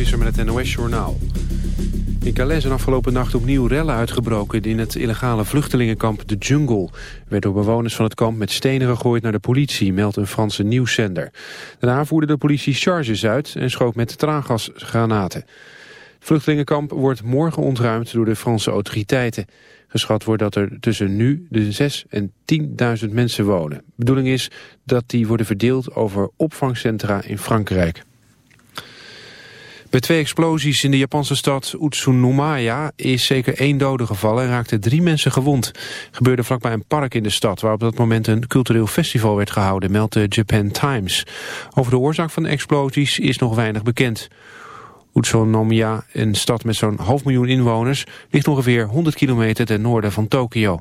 Visser met het NOS-journaal. In Calais zijn afgelopen nacht opnieuw rellen uitgebroken... in het illegale vluchtelingenkamp De Jungle. Er werd door bewoners van het kamp met stenen gegooid naar de politie... meldt een Franse nieuwszender. Daarna voerde de politie charges uit en schoot met traangasgranaten. Het vluchtelingenkamp wordt morgen ontruimd door de Franse autoriteiten. Geschat wordt dat er tussen nu de 6 en 10.000 mensen wonen. Bedoeling is dat die worden verdeeld over opvangcentra in Frankrijk. Bij twee explosies in de Japanse stad Utsunomiya is zeker één dode gevallen en raakten drie mensen gewond. Gebeurde vlakbij een park in de stad waar op dat moment een cultureel festival werd gehouden, meldt de Japan Times. Over de oorzaak van de explosies is nog weinig bekend. Utsunomiya, een stad met zo'n half miljoen inwoners, ligt ongeveer 100 kilometer ten noorden van Tokio.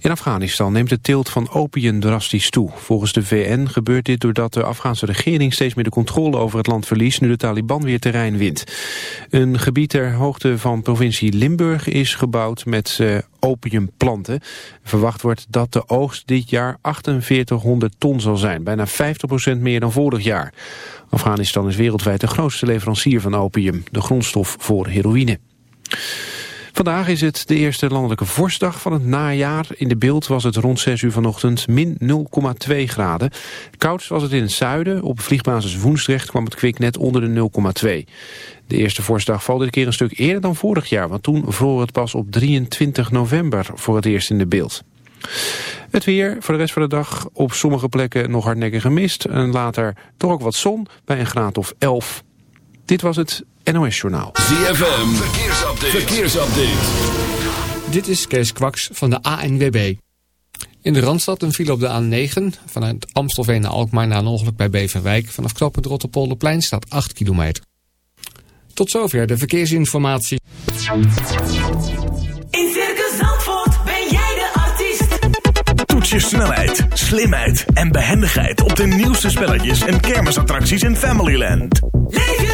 In Afghanistan neemt de teelt van opium drastisch toe. Volgens de VN gebeurt dit doordat de Afghaanse regering steeds meer de controle over het land verliest nu de Taliban weer terrein wint. Een gebied ter hoogte van provincie Limburg is gebouwd met uh, opiumplanten. Verwacht wordt dat de oogst dit jaar 4800 ton zal zijn, bijna 50% meer dan vorig jaar. Afghanistan is wereldwijd de grootste leverancier van opium, de grondstof voor heroïne. Vandaag is het de eerste landelijke vorstdag van het najaar. In de beeld was het rond 6 uur vanochtend min 0,2 graden. Koud was het in het zuiden. Op vliegbasis Woensdrecht kwam het kwik net onder de 0,2. De eerste vorstdag valt dit keer een stuk eerder dan vorig jaar... want toen vroor het pas op 23 november voor het eerst in de beeld. Het weer voor de rest van de dag op sommige plekken nog hardnekkige mist... en later toch ook wat zon bij een graad of 11. Dit was het NOS Journaal. ZFM, verkeersupdate. verkeersupdate. Dit is Kees Kwaks van de ANWB. In de Randstad een file op de A9. Vanuit Amstelveen naar Alkmaar na een ongeluk bij Beverwijk. Vanaf knooppunt Rotterpolderplein staat 8 kilometer. Tot zover de verkeersinformatie. In Circus Zandvoort ben jij de artiest. Toets je snelheid, slimheid en behendigheid op de nieuwste spelletjes en kermisattracties in Familyland. Leef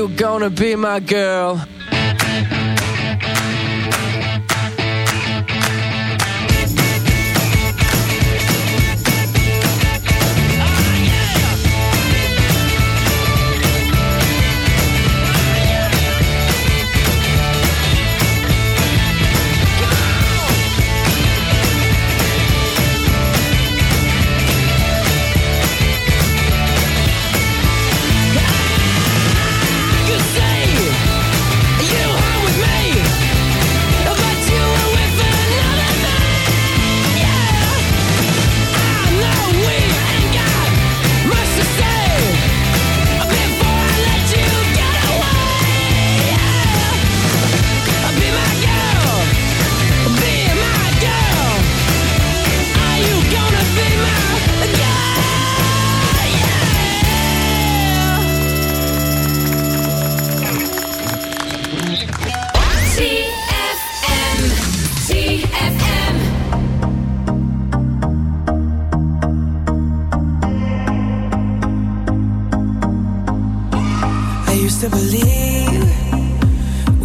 You gonna be my girl?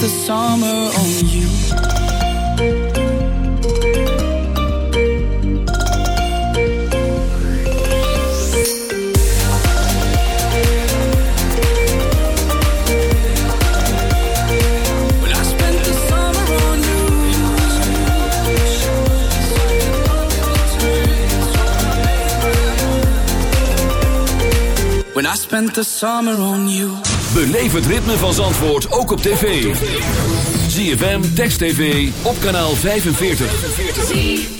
The summer on you. Spent the summer on you. Beleef het ritme van Zandvoort ook op tv. ZFM, Text TV, op kanaal 45.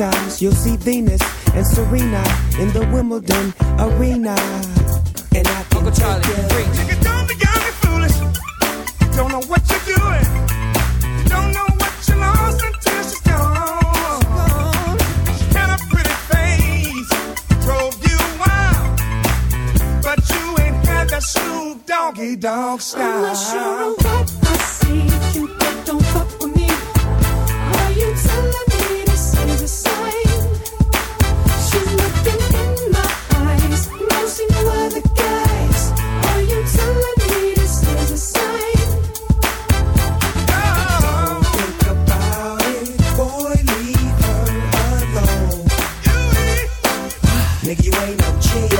times you'll see Venus and Serena in the Wimbledon arena. ain't no chill.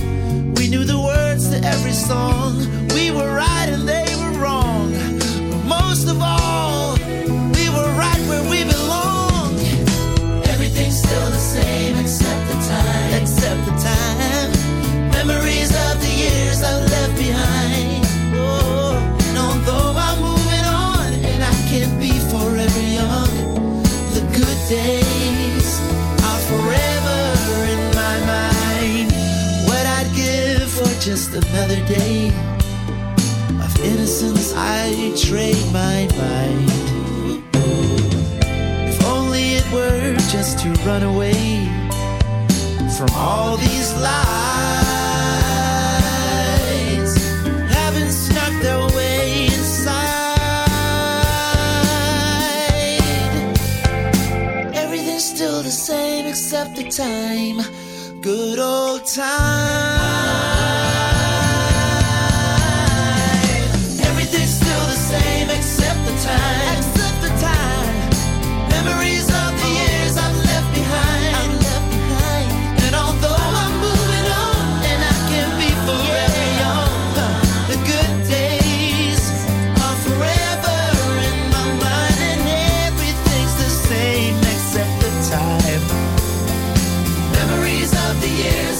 We knew the words to every song, we were right and they were wrong. But most of all, we were right where we belong. Everything's still the same except the time. Except the time. Memories of the years I left behind. Just another day of innocence, I trade my mind. If only it were just to run away from all these lies, having snuck their way inside. Everything's still the same except the time, good old time. Same except the time. Memories of the years I've left behind. And although I'm moving on and I can be forever young, the good days are forever in my mind and everything's the same except the time. Memories of the years